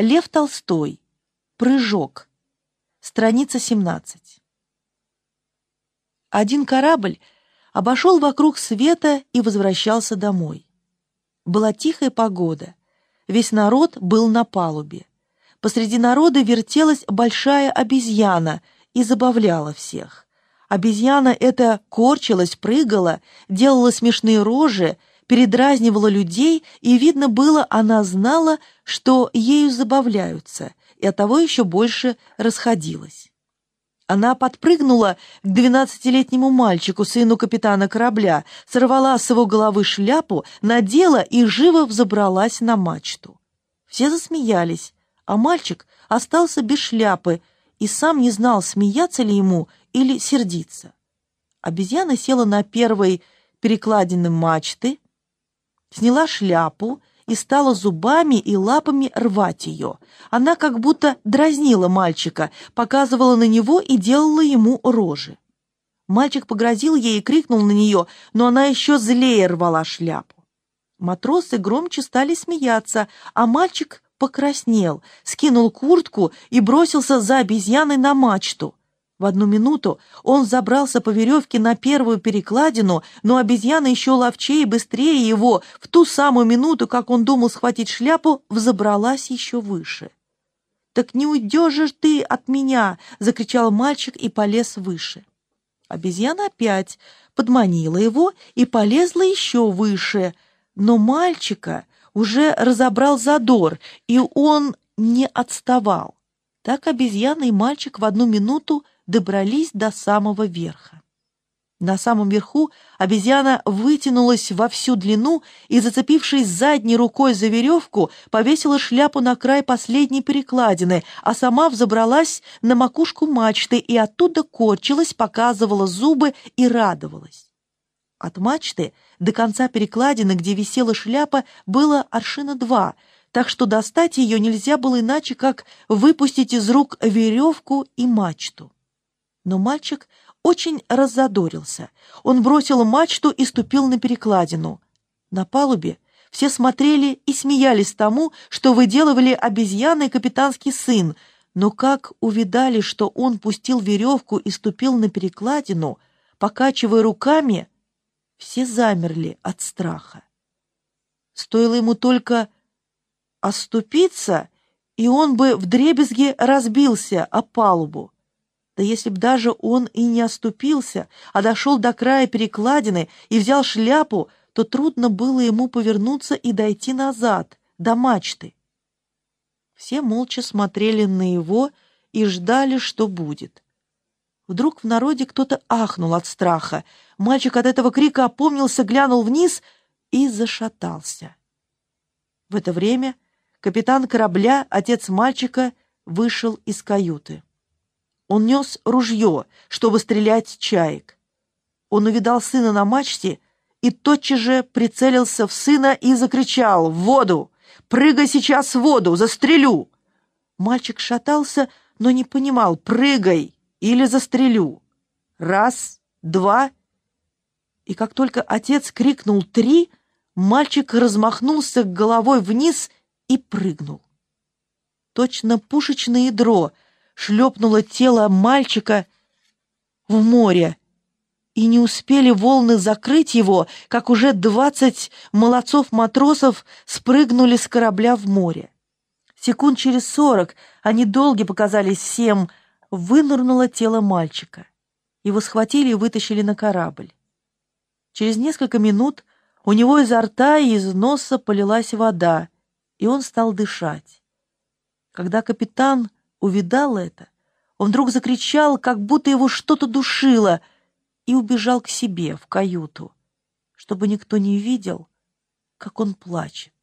Лев Толстой. Прыжок. Страница 17. Один корабль обошел вокруг света и возвращался домой. Была тихая погода. Весь народ был на палубе. Посреди народа вертелась большая обезьяна и забавляла всех. Обезьяна эта корчилась, прыгала, делала смешные рожи, передразнивала людей, и, видно было, она знала, что ею забавляются, и оттого еще больше расходилась. Она подпрыгнула к двенадцатилетнему мальчику, сыну капитана корабля, сорвала с его головы шляпу, надела и живо взобралась на мачту. Все засмеялись, а мальчик остался без шляпы и сам не знал, смеяться ли ему или сердиться. Обезьяна села на первой перекладины мачты, сняла шляпу и стала зубами и лапами рвать ее. Она как будто дразнила мальчика, показывала на него и делала ему рожи. Мальчик погрозил ей и крикнул на нее, но она еще злее рвала шляпу. Матросы громче стали смеяться, а мальчик покраснел, скинул куртку и бросился за обезьяной на мачту. В одну минуту он забрался по веревке на первую перекладину, но обезьяна еще ловчее и быстрее его, в ту самую минуту, как он думал схватить шляпу, взобралась еще выше. «Так не уйдешь ты от меня!» — закричал мальчик и полез выше. Обезьяна опять подманила его и полезла еще выше, но мальчика уже разобрал задор, и он не отставал. Так обезьяна и мальчик в одну минуту добрались до самого верха. На самом верху обезьяна вытянулась во всю длину и, зацепившись задней рукой за веревку, повесила шляпу на край последней перекладины, а сама взобралась на макушку мачты и оттуда корчилась, показывала зубы и радовалась. От мачты до конца перекладины, где висела шляпа, было аршина два, так что достать ее нельзя было иначе, как выпустить из рук веревку и мачту. Но мальчик очень раззадорился. Он бросил мачту и ступил на перекладину. На палубе все смотрели и смеялись тому, что выделывали обезьяны и капитанский сын, но как увидали, что он пустил веревку и ступил на перекладину, покачивая руками, все замерли от страха. Стоило ему только оступиться, и он бы вдребезги разбился о палубу. Да если б даже он и не оступился, а дошел до края перекладины и взял шляпу, то трудно было ему повернуться и дойти назад, до мачты. Все молча смотрели на его и ждали, что будет. Вдруг в народе кто-то ахнул от страха. Мальчик от этого крика опомнился, глянул вниз и зашатался. В это время капитан корабля, отец мальчика, вышел из каюты. Он нес ружье, чтобы стрелять чаек. Он увидал сына на мачте и тотчас же прицелился в сына и закричал «В воду! Прыгай сейчас в воду! Застрелю!» Мальчик шатался, но не понимал «Прыгай или застрелю!» Раз, два, и как только отец крикнул «Три!», мальчик размахнулся головой вниз и прыгнул. Точно пушечное ядро — шлепнуло тело мальчика в море, и не успели волны закрыть его, как уже двадцать молодцов-матросов спрыгнули с корабля в море. Секунд через сорок, они долги показались всем, вынырнуло тело мальчика. Его схватили и вытащили на корабль. Через несколько минут у него изо рта и из носа полилась вода, и он стал дышать. Когда капитан увидал это, он вдруг закричал, как будто его что-то душило, и убежал к себе в каюту, чтобы никто не видел, как он плачет.